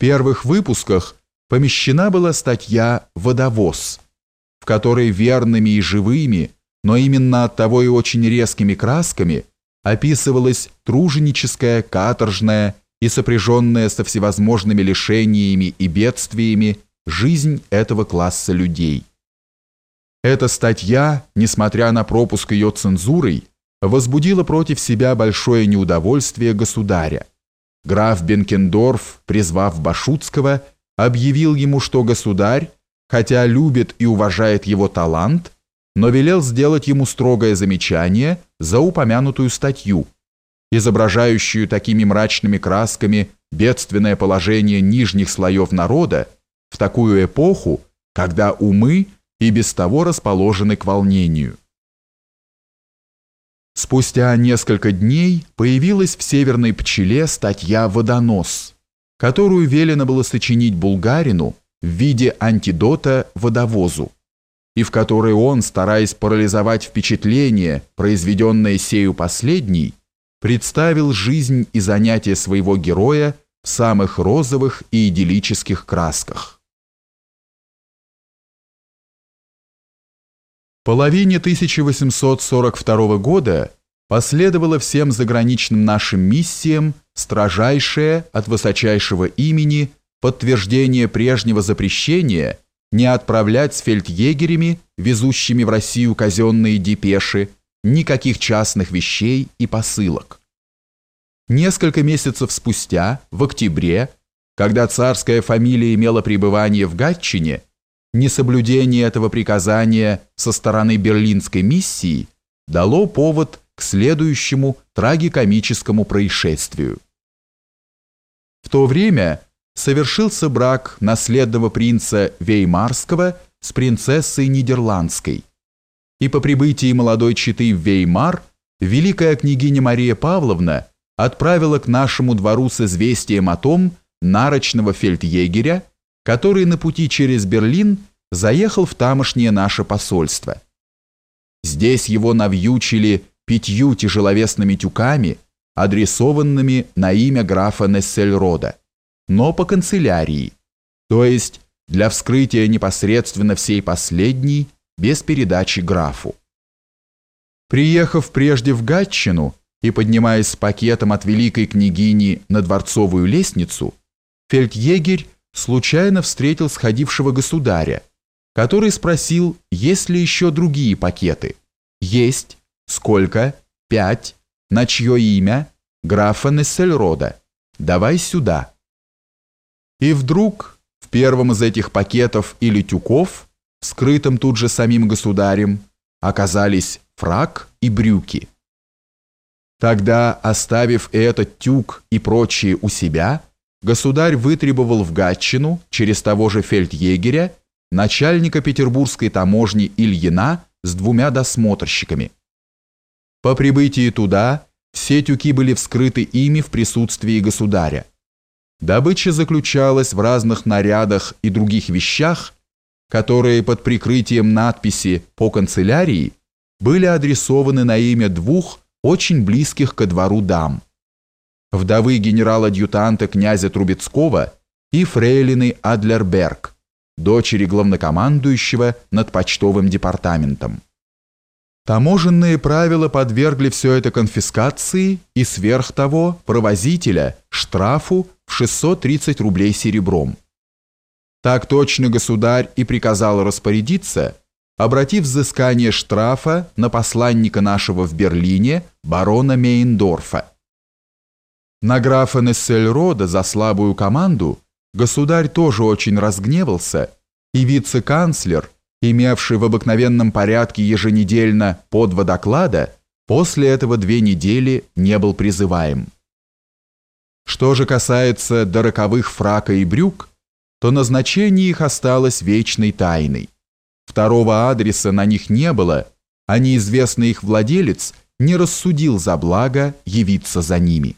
первых выпусках помещена была статья «Водовоз», в которой верными и живыми, но именно от того и очень резкими красками описывалась труженическая, каторжная и сопряженная со всевозможными лишениями и бедствиями жизнь этого класса людей. Эта статья, несмотря на пропуск ее цензурой, возбудила против себя большое неудовольствие государя. Граф Бенкендорф, призвав Башутского, объявил ему, что государь, хотя любит и уважает его талант, но велел сделать ему строгое замечание за упомянутую статью, изображающую такими мрачными красками бедственное положение нижних слоев народа в такую эпоху, когда умы и без того расположены к волнению. Спустя несколько дней появилась в «Северной пчеле» статья «Водонос», которую велено было сочинить булгарину в виде антидота водовозу, и в которой он, стараясь парализовать впечатление, произведенное сею последней, представил жизнь и занятия своего героя в самых розовых и идиллических красках. половине 1842 года последовало всем заграничным нашим миссиям строжайшее от высочайшего имени подтверждение прежнего запрещения не отправлять с фельдъегерями, везущими в Россию казенные депеши, никаких частных вещей и посылок. Несколько месяцев спустя, в октябре, когда царская фамилия имела пребывание в Гатчине, несоблюдение этого приказания со стороны берлинской миссии дало повод к следующему трагикомическому происшествию. В то время совершился брак наследного принца Веймарского с принцессой Нидерландской, и по прибытии молодой четы в Веймар великая княгиня Мария Павловна отправила к нашему двору с известием о том нарочного фельдъегеря, который на пути через Берлин заехал в тамошнее наше посольство. Здесь его навьючили пятью тяжеловесными тюками, адресованными на имя графа Нессельрода, но по канцелярии, то есть для вскрытия непосредственно всей последней, без передачи графу. Приехав прежде в Гатчину и поднимаясь с пакетом от великой княгини на дворцовую лестницу, фельдъегерь случайно встретил сходившего государя, который спросил, есть ли еще другие пакеты. Есть. Сколько? Пять. На чье имя? Графа Нессельрода. Давай сюда. И вдруг в первом из этих пакетов или тюков, скрытым тут же самим государем, оказались фрак и брюки. Тогда, оставив этот тюк и прочие у себя, государь вытребовал в Гатчину через того же фельдъегеря начальника петербургской таможни Ильина с двумя досмотрщиками. По прибытии туда все тюки были вскрыты ими в присутствии государя. Добыча заключалась в разных нарядах и других вещах, которые под прикрытием надписи «по канцелярии» были адресованы на имя двух очень близких ко двору дам. Вдовы генерала-адъютанта князя Трубецкого и фрейлины Адлерберг, дочери главнокомандующего над почтовым департаментом. Таможенные правила подвергли все это конфискации и сверх того провозителя штрафу в 630 рублей серебром. Так точно государь и приказал распорядиться, обратив взыскание штрафа на посланника нашего в Берлине, барона Мейндорфа. На графа Нессельрода за слабую команду Государь тоже очень разгневался, и вице-канцлер, имевший в обыкновенном порядке еженедельно по два доклада, после этого две недели не был призываем. Что же касается до роковых фрака и брюк, то назначение их осталось вечной тайной. Второго адреса на них не было, а неизвестный их владелец не рассудил за благо явиться за ними.